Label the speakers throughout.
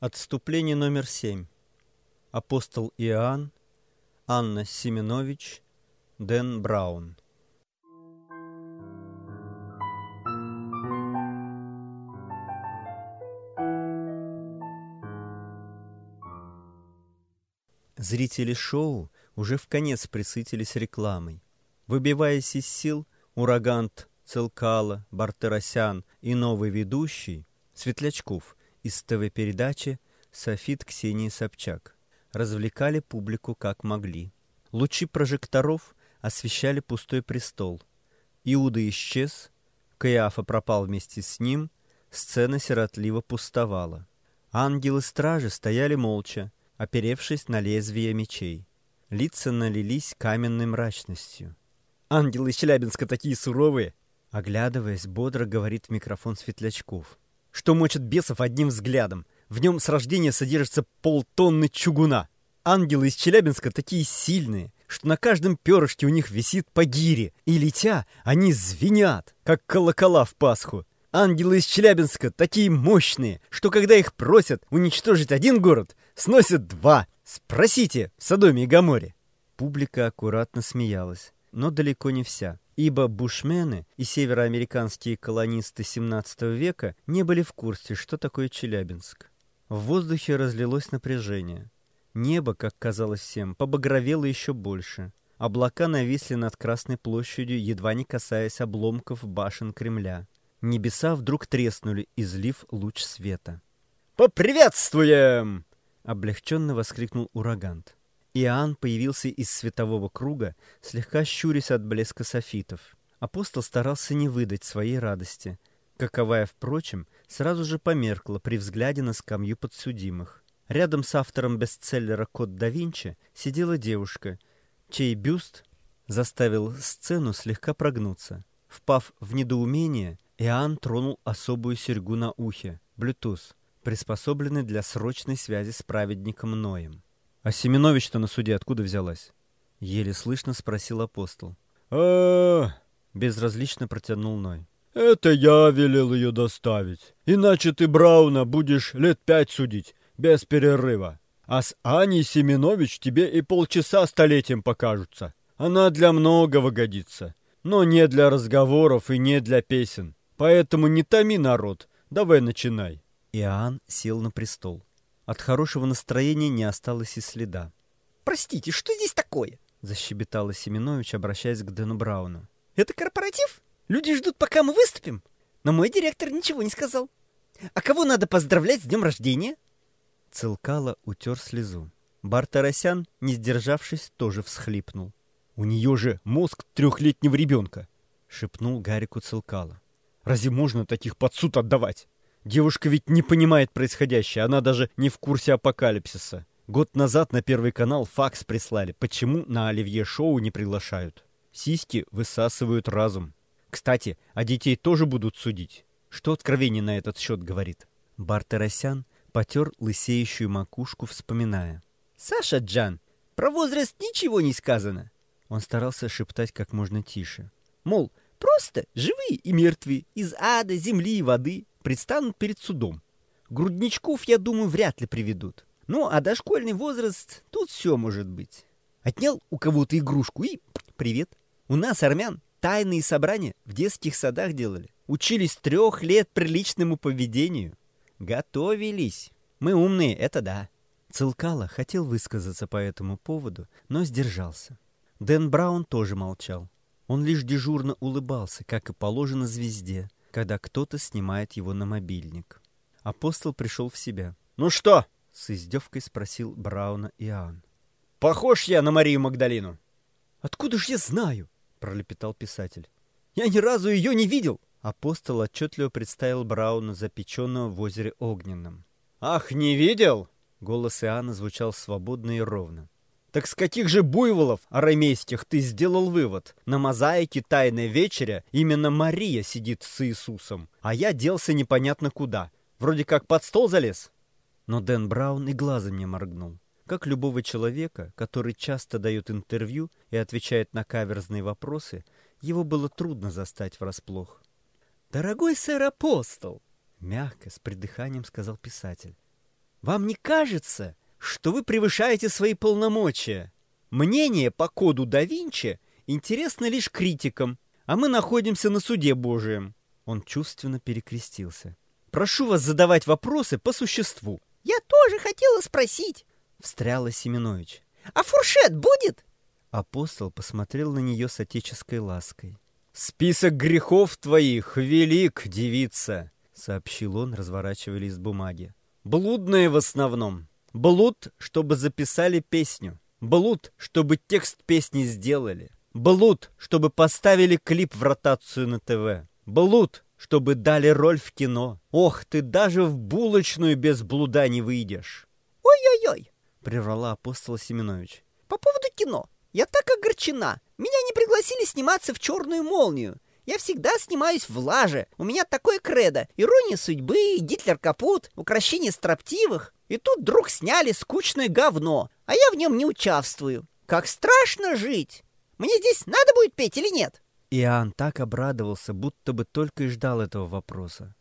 Speaker 1: Отступление номер семь. Апостол Иоанн, Анна Семенович, Дэн Браун. Зрители шоу уже в конец присытились рекламой. Выбиваясь из сил, Урагант, Целкала, Бартеросян и новый ведущий, Светлячков, из ТВ-передачи «Софит Ксении Собчак» развлекали публику как могли. Лучи прожекторов освещали пустой престол. Иуда исчез, Каиафа пропал вместе с ним, сцена сиротливо пустовала. Ангелы-стражи стояли молча, оперевшись на лезвие мечей. Лица налились каменной мрачностью. «Ангелы Челябинска такие суровые!» Оглядываясь, бодро говорит в микрофон Светлячков. «Что мочат бесов одним взглядом? В нем с рождения содержится полтонны чугуна. Ангелы из Челябинска такие сильные, что на каждом перышке у них висит по гире, и летя, они звенят, как колокола в Пасху. Ангелы из Челябинска такие мощные, что когда их просят уничтожить один город, сносят два. Спросите в Содоме и Гаморе. Публика аккуратно смеялась, но далеко не вся, ибо бушмены и североамериканские колонисты 17 века не были в курсе, что такое Челябинск. В воздухе разлилось напряжение. Небо, как казалось всем, побагровело еще больше. Облака нависли над Красной площадью, едва не касаясь обломков башен Кремля. Небеса вдруг треснули, излив луч света. «Поприветствуем!» — облегченно воскликнул урагант. Иоанн появился из светового круга, слегка щурясь от блеска софитов. Апостол старался не выдать своей радости, каковая, впрочем, сразу же померкла при взгляде на скамью подсудимых. Рядом с автором бестселлера «Код да Винчи» сидела девушка, чей бюст заставил сцену слегка прогнуться. Впав в недоумение, Иоанн тронул особую серьгу на ухе, Bluetooth, приспособленный для срочной связи с праведником Ноем. «А Семенович-то на суде откуда взялась?» Еле слышно спросил апостол.
Speaker 2: а
Speaker 1: Безразлично протянул Ной.
Speaker 2: Это я велел ее доставить. Иначе ты Брауна будешь лет пять судить, без перерыва. А с Аней Семенович тебе и полчаса столетием покажутся. Она для многого годится, но не для разговоров и не для песен. Поэтому не томи народ, давай начинай.
Speaker 1: Иоанн сел на престол. От хорошего настроения не осталось и следа.
Speaker 3: «Простите, что здесь такое?»
Speaker 1: — защебетала Семенович, обращаясь к Дэну Брауну.
Speaker 3: «Это корпоратив?» Люди ждут, пока мы выступим. Но мой директор ничего не сказал. А кого надо поздравлять с днем рождения?
Speaker 1: Целкала утер слезу. Бартарасян, не сдержавшись, тоже всхлипнул.
Speaker 2: «У нее же мозг трехлетнего ребенка!»
Speaker 1: — шепнул Гарику Целкала.
Speaker 2: «Разве можно таких под суд отдавать? Девушка ведь не понимает происходящее, она даже не в курсе апокалипсиса. Год назад на Первый канал факс прислали, почему на Оливье Шоу не приглашают. Сиськи высасывают разум. Кстати, а детей тоже будут судить. Что откровение на этот счет говорит?
Speaker 1: Бартарасян потер лысеющую макушку, вспоминая.
Speaker 3: «Саша Джан, про возраст ничего не сказано!»
Speaker 1: Он старался шептать как можно тише.
Speaker 3: Мол, просто живые и мертвые из ада, земли и воды предстанут перед судом. Грудничков, я думаю, вряд ли приведут. Ну, а дошкольный возраст, тут все может быть. Отнял у кого-то игрушку и привет. У нас, армян, Тайные собрания в детских садах делали. Учились трех лет приличному поведению. Готовились. Мы умные, это да.
Speaker 1: Целкала хотел высказаться по этому поводу, но сдержался. Дэн Браун тоже молчал. Он лишь дежурно улыбался, как и положено звезде, когда кто-то снимает его на мобильник. Апостол пришел в себя.
Speaker 2: «Ну что?»
Speaker 1: — с издевкой спросил Брауна Иоанн.
Speaker 2: «Похож я на Марию Магдалину?»
Speaker 3: «Откуда ж я знаю?» пролепетал писатель. «Я ни разу ее не видел!»
Speaker 1: Апостол отчетливо представил Брауна, запеченного в озере Огненном.
Speaker 2: «Ах, не видел?»
Speaker 1: Голос Иоанна звучал свободно и ровно.
Speaker 2: «Так с каких же буйволов арамейских ты сделал вывод? На мозаике «Тайная вечеря» именно Мария сидит с Иисусом, а я делся непонятно куда. Вроде как под стол залез».
Speaker 1: Но Дэн Браун и глазом не моргнул. Как любого человека, который часто дает интервью и отвечает на каверзные вопросы, его было трудно застать врасплох.
Speaker 3: «Дорогой сэр Апостол!»
Speaker 1: — мягко, с придыханием сказал писатель. Вам не кажется, что вы превышаете свои полномочия? Мнение по коду да Винчи интересно лишь критикам, а мы находимся на суде Божием. Он чувственно перекрестился. Прошу вас задавать вопросы по существу.
Speaker 3: Я тоже хотела спросить,
Speaker 1: встряла Семенович.
Speaker 3: А фуршет будет?
Speaker 1: Апостол посмотрел на нее с отеческой лаской. «Список грехов твоих велик, девица!» — сообщил он, разворачивая лист бумаги. «Блудные в основном. Блуд, чтобы записали песню. Блуд, чтобы текст песни сделали. Блуд, чтобы поставили клип в ротацию на ТВ. Блуд, чтобы дали роль в кино. Ох, ты даже в булочную без блуда не выйдешь!»
Speaker 3: «Ой-ой-ой!»
Speaker 1: — прервала апостола Семенович.
Speaker 3: «По поводу кино. Я так огорчена. Меня не пригласили сниматься в «Черную молнию». Я всегда снимаюсь в лаже. У меня такое кредо. Ирония судьбы, Гитлер капут, укращение строптивых. И тут вдруг сняли скучное говно, а я в нем не участвую. Как страшно жить! Мне здесь надо будет петь или нет?
Speaker 1: Иоанн так обрадовался, будто бы только и ждал этого вопроса.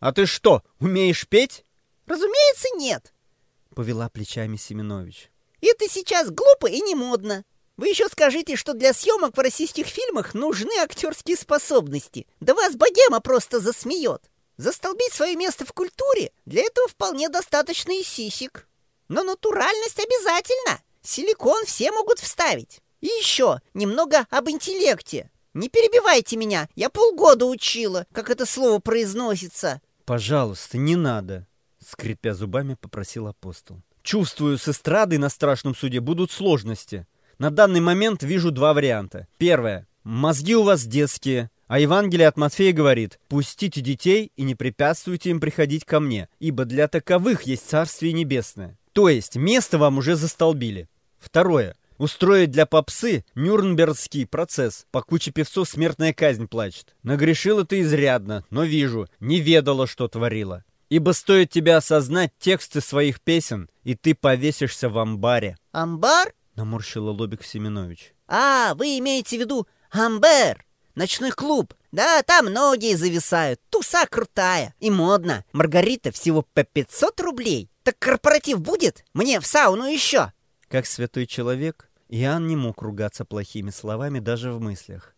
Speaker 1: «А ты что, умеешь петь?»
Speaker 3: «Разумеется, нет», —
Speaker 1: повела плечами Семенович.
Speaker 3: «Это сейчас глупо и не модно. Вы еще скажите, что для съемок в российских фильмах нужны актерские способности. Да вас богема просто засмеет. Застолбить свое место в культуре для этого вполне достаточно и сисек. Но натуральность обязательно. Силикон все могут вставить. И еще немного об интеллекте. Не перебивайте меня, я полгода учила, как это слово произносится.
Speaker 1: Пожалуйста, не надо, скрипя зубами, попросил апостол. Чувствую, с эстрадой на страшном суде будут сложности. На данный момент вижу два варианта. Первое. Мозги у вас детские, а Евангелие от Матфея говорит, «Пустите детей и не препятствуйте им приходить ко мне, ибо для таковых есть Царствие Небесное». То есть место вам уже застолбили. Второе. Устроить для попсы Нюрнбергский процесс. По куче певцов смертная казнь плачет. Нагрешила ты изрядно, но вижу, не ведала, что творила. Ибо стоит тебе осознать тексты своих песен, и ты повесишься в амбаре.
Speaker 3: Амбар?
Speaker 1: Наморщила лобик Семенович.
Speaker 3: А, вы имеете в виду Амбер, ночной клуб. Да, там многие зависают. Туса крутая и модно. Маргарита всего по 500 рублей. Так корпоратив будет? Мне в сауну еще.
Speaker 1: Как святой человек, Иоанн не мог ругаться плохими словами даже в мыслях.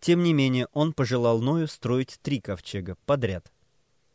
Speaker 1: Тем не менее, он пожелал Ною строить три ковчега подряд.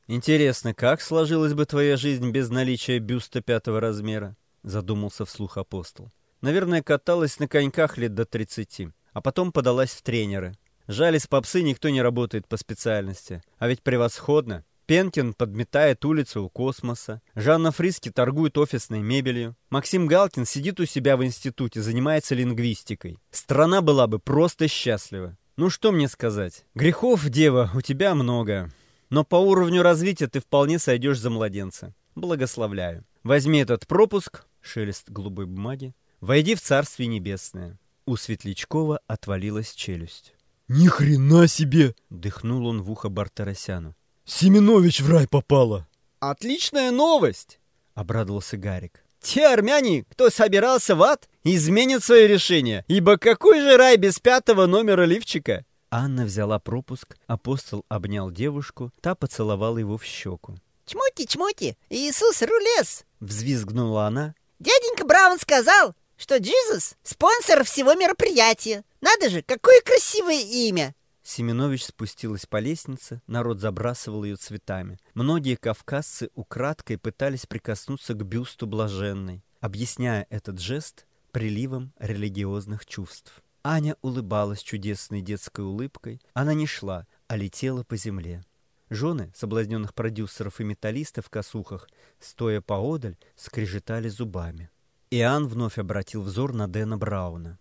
Speaker 1: «Интересно, как сложилась бы твоя жизнь без наличия бюста пятого размера?» — задумался вслух апостол. Наверное, каталась на коньках лет до 30, а потом подалась в тренеры. Жаль, из попсы никто не работает по специальности. А ведь превосходно. Пенкин подметает улицу у космоса. Жанна Фриски торгует офисной мебелью. Максим Галкин сидит у себя в институте, занимается лингвистикой. Страна была бы просто счастлива. Ну что мне сказать? Грехов, дева, у тебя много. Но по уровню развития ты вполне сойдешь за младенца. Благословляю. Возьми этот пропуск, шелест голубой бумаги, Войди в Царствие Небесное. У Светлячкова отвалилась челюсть.
Speaker 2: Ни хрена себе!
Speaker 1: Дыхнул он в ухо Бартарасяну.
Speaker 2: Семенович в рай попала!
Speaker 1: Отличная новость! Обрадовался Гарик. Те армяне, кто собирался в ад, изменят свое решение, ибо какой же рай без пятого номера лифчика? Анна взяла пропуск, апостол обнял девушку, та поцеловала его в щеку.
Speaker 3: «Чмоти-чмоти! Иисус рулес!»
Speaker 1: — взвизгнула она.
Speaker 3: «Дяденька Браун сказал, что Джизус — спонсор всего мероприятия. Надо же, какое красивое имя!»
Speaker 1: Семенович спустилась по лестнице, народ забрасывал ее цветами. Многие кавказцы украдкой пытались прикоснуться к бюсту блаженной, объясняя этот жест приливом религиозных чувств. Аня улыбалась чудесной детской улыбкой. Она не шла, а летела по земле. Жены соблазненных продюсеров и металлистов в косухах, стоя поодаль, скрежетали зубами. Иоанн вновь обратил взор на Дэна Брауна.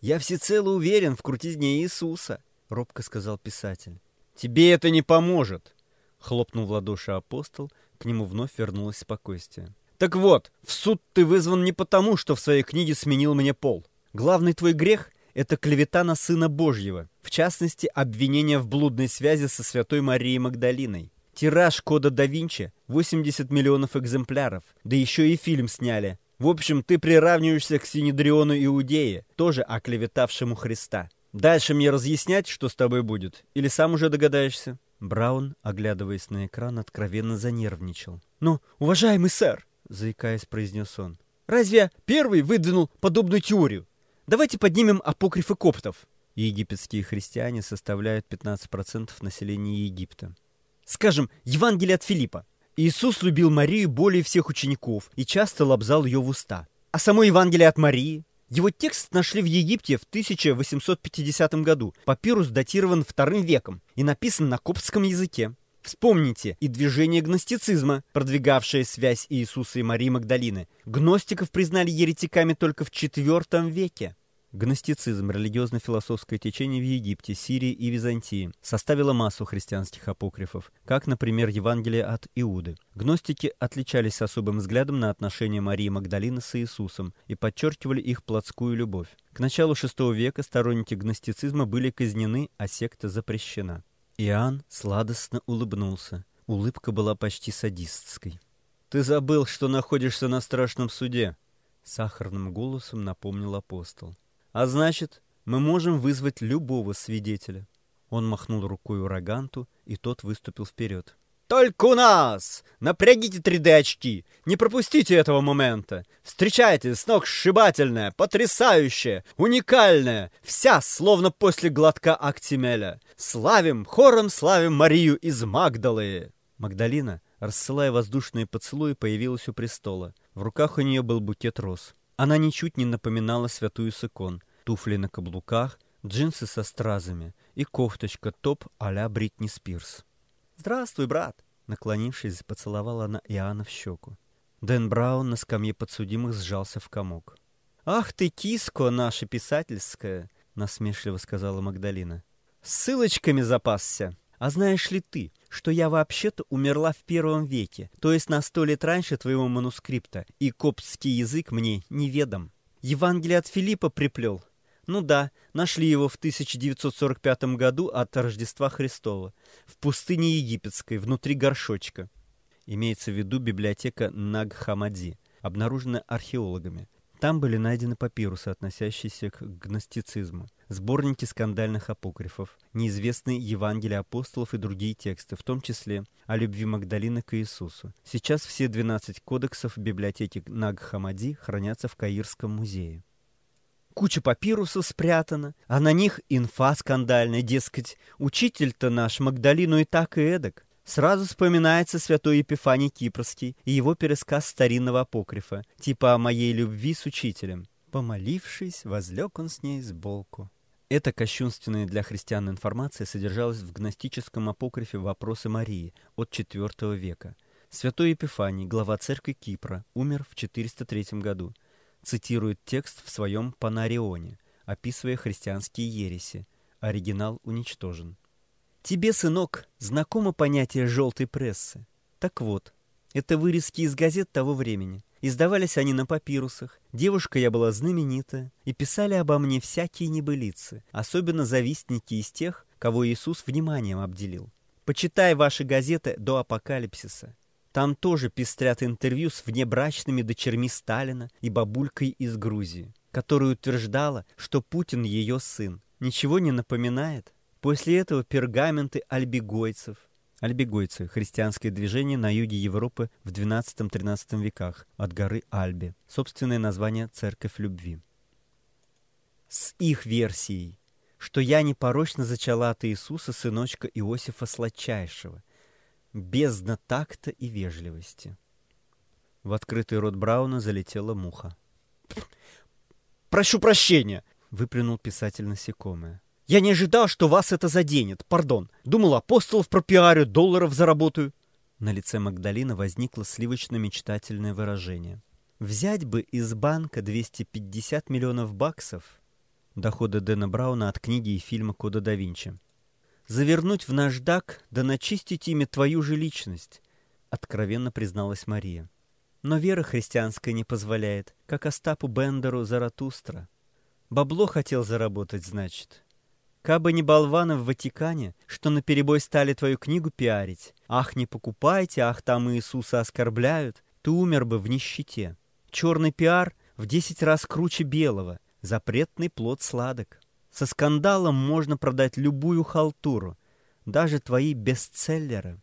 Speaker 1: «Я всецело уверен в крутизне Иисуса», — робко сказал писатель. «Тебе это не поможет», — хлопнул в ладоши апостол, к нему вновь вернулось спокойствие. «Так вот, в суд ты вызван не потому, что в своей книге сменил мне пол. Главный твой грех — это клевета на Сына Божьего, в частности, обвинение в блудной связи со Святой Марией Магдалиной. Тираж кода да Винчи — 80 миллионов экземпляров, да еще и фильм сняли, в общем, ты приравниваешься к Синедриону Иудея, тоже оклеветавшему Христа. Дальше мне разъяснять, что с тобой будет? Или сам уже догадаешься?» Браун, оглядываясь на экран, откровенно занервничал. «Ну, уважаемый сэр!» — заикаясь, произнес он.
Speaker 3: «Разве первый выдвинул подобную теорию? Давайте поднимем апокрифы коптов».
Speaker 1: Египетские христиане составляют 15% населения Египта.
Speaker 3: Скажем, Евангелие от Филиппа. Иисус любил Марию более всех учеников и часто лобзал ее в уста. А само Евангелие от Марии? Его текст нашли в Египте в 1850 году. Папирус датирован вторым веком и написан на коптском языке. Вспомните и движение гностицизма, продвигавшее связь Иисуса и Марии Магдалины. Гностиков признали еретиками только в IV веке.
Speaker 1: Гностицизм, религиозно-философское течение в Египте, Сирии и Византии, составило массу христианских апокрифов, как, например, Евангелие от Иуды. Гностики отличались особым взглядом на отношения Марии Магдалины с Иисусом и подчеркивали их плотскую любовь. К началу VI века сторонники гностицизма были казнены, а секта запрещена. Иоанн сладостно улыбнулся. Улыбка была почти садистской.
Speaker 2: «Ты забыл, что находишься на страшном суде», —
Speaker 1: сахарным голосом напомнил апостол.
Speaker 2: «А значит, мы можем вызвать любого свидетеля».
Speaker 1: Он махнул рукой ураганту, и тот выступил вперед.
Speaker 3: «Только у нас! Напрягите 3D-очки! Не пропустите этого момента! Встречайте, сногсшибательная, потрясающая, уникальная, вся словно после глотка Актимеля! Славим, хором славим Марию из Магдалы!»
Speaker 1: Магдалина, рассылая воздушные поцелуи, появилась у престола. В руках у нее был букет роз. Она ничуть не напоминала святую с икон. Туфли на каблуках, джинсы со стразами и кофточка топ а-ля Бритни Спирс.
Speaker 3: «Здравствуй, брат!»
Speaker 1: Наклонившись, поцеловала она Иоанна в щеку. Дэн Браун на скамье подсудимых сжался в комок.
Speaker 3: «Ах ты, киско наша писательская!» — насмешливо сказала Магдалина. «Ссылочками запасся! А знаешь ли ты, что я вообще-то умерла в первом веке, то есть на сто лет раньше твоего манускрипта, и коптский язык мне неведом? Евангелие от Филиппа приплел, ну да, нашли его в 1945 году от Рождества Христова, в пустыне египетской, внутри горшочка.
Speaker 1: Имеется в виду библиотека Наг-Хамади, обнаруженная археологами. Там были найдены папирусы, относящиеся к гностицизму, сборники скандальных апокрифов, неизвестные Евангелия апостолов и другие тексты, в том числе о любви Магдалины к Иисусу. Сейчас все 12 кодексов библиотеки Наг-Хамади хранятся в Каирском музее
Speaker 3: куча папирусов спрятана, а на них инфа скандальная, дескать, учитель-то наш Магдалину и так и эдак. Сразу вспоминается святой Епифаний Кипрский и его пересказ старинного апокрифа, типа о моей любви с учителем. Помолившись, возлег он с ней сбоку.
Speaker 1: Эта кощунственная для христиан информация содержалась в гностическом апокрифе «Вопросы Марии» от IV века. Святой Епифаний, глава церкви Кипра, умер в 403 году цитирует текст в своем Панарионе, описывая христианские ереси. Оригинал уничтожен.
Speaker 3: Тебе, сынок, знакомо понятие желтой прессы? Так вот, это вырезки из газет того времени. Издавались они на папирусах. Девушка я была знаменитая, и писали обо мне всякие небылицы, особенно завистники из тех, кого Иисус вниманием обделил. Почитай ваши газеты до апокалипсиса. Там тоже пестрят интервью с внебрачными дочерьми Сталина и бабулькой из Грузии, которая утверждала, что Путин ее сын. Ничего не напоминает? После этого пергаменты альбегойцев.
Speaker 1: Альбегойцы – христианское движение на юге Европы в XII-XIII веках от горы Альби. Собственное название «Церковь любви».
Speaker 3: С их версией, что я непорочно зачала от Иисуса сыночка Иосифа Сладчайшего – бездна такта и вежливости.
Speaker 1: В открытый рот Брауна залетела муха.
Speaker 3: «Прошу прощения!» — выплюнул писатель насекомое. «Я не ожидал, что вас это заденет. Пардон. Думал, апостолов пропиарю, долларов заработаю».
Speaker 1: На лице Магдалины возникло сливочно-мечтательное выражение.
Speaker 3: «Взять бы из банка 250 миллионов баксов».
Speaker 1: Доходы Дэна Брауна от книги и фильма «Кода да Винчи»
Speaker 3: завернуть в наждак, да начистить ими твою же личность», — откровенно призналась Мария. «Но вера христианская не позволяет, как Остапу Бендеру Заратустра. Бабло хотел заработать, значит. Кабы не болваны в Ватикане, что наперебой стали твою книгу пиарить. Ах, не покупайте, ах, там Иисуса оскорбляют, ты умер бы в нищете. Черный пиар в десять раз круче белого, запретный плод сладок». Со скандалом можно продать любую халтуру, даже твои бестселлеры.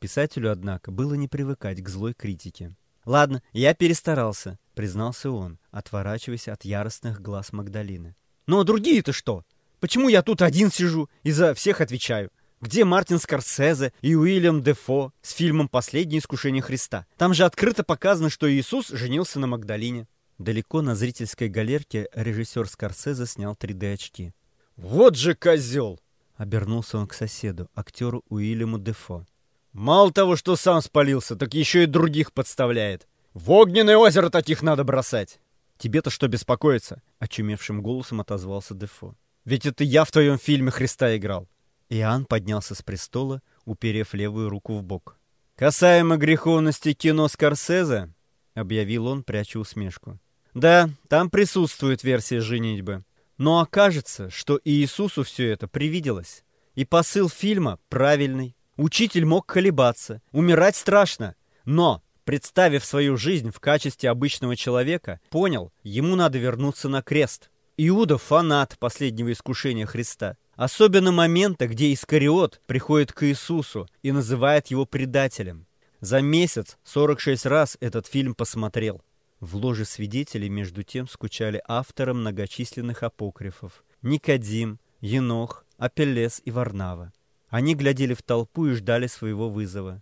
Speaker 1: Писателю, однако, было не привыкать к злой критике. Ладно, я перестарался, признался он, отворачиваясь от яростных глаз Магдалины. Но «Ну, а другие-то что? Почему я тут один сижу и за всех отвечаю? Где Мартин Скорсезе и Уильям Дефо с фильмом «Последнее искушение Христа»? Там же открыто показано, что Иисус женился на Магдалине. Далеко на зрительской галерке режиссер Скорсезе снял 3D-очки.
Speaker 2: «Вот же козел!»
Speaker 1: — обернулся он к соседу, актеру Уильяму Дефо.
Speaker 2: «Мало того, что сам спалился, так еще и других подставляет. В огненное озеро таких надо бросать!»
Speaker 1: «Тебе-то что беспокоиться?» — очумевшим голосом отозвался Дефо. «Ведь это я в твоем фильме Христа играл!» Иоанн поднялся с престола, уперев левую руку в бок. «Касаемо греховности кино Скорсезе», — объявил он, пряча усмешку. «Да, там присутствует версия женитьбы. Но окажется, что Иисусу все это привиделось. И посыл фильма правильный. Учитель мог колебаться, умирать страшно. Но, представив свою жизнь в качестве обычного человека, понял, ему надо вернуться на крест. Иуда – фанат последнего искушения Христа. Особенно момента, где Искариот приходит к Иисусу и называет его предателем. За месяц 46 раз этот фильм посмотрел. В ложе свидетелей между тем скучали авторы многочисленных апокрифов – Никодим, Енох, Апеллес и Варнава. Они глядели в толпу и ждали своего вызова.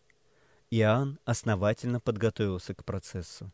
Speaker 1: Иоанн основательно подготовился к процессу.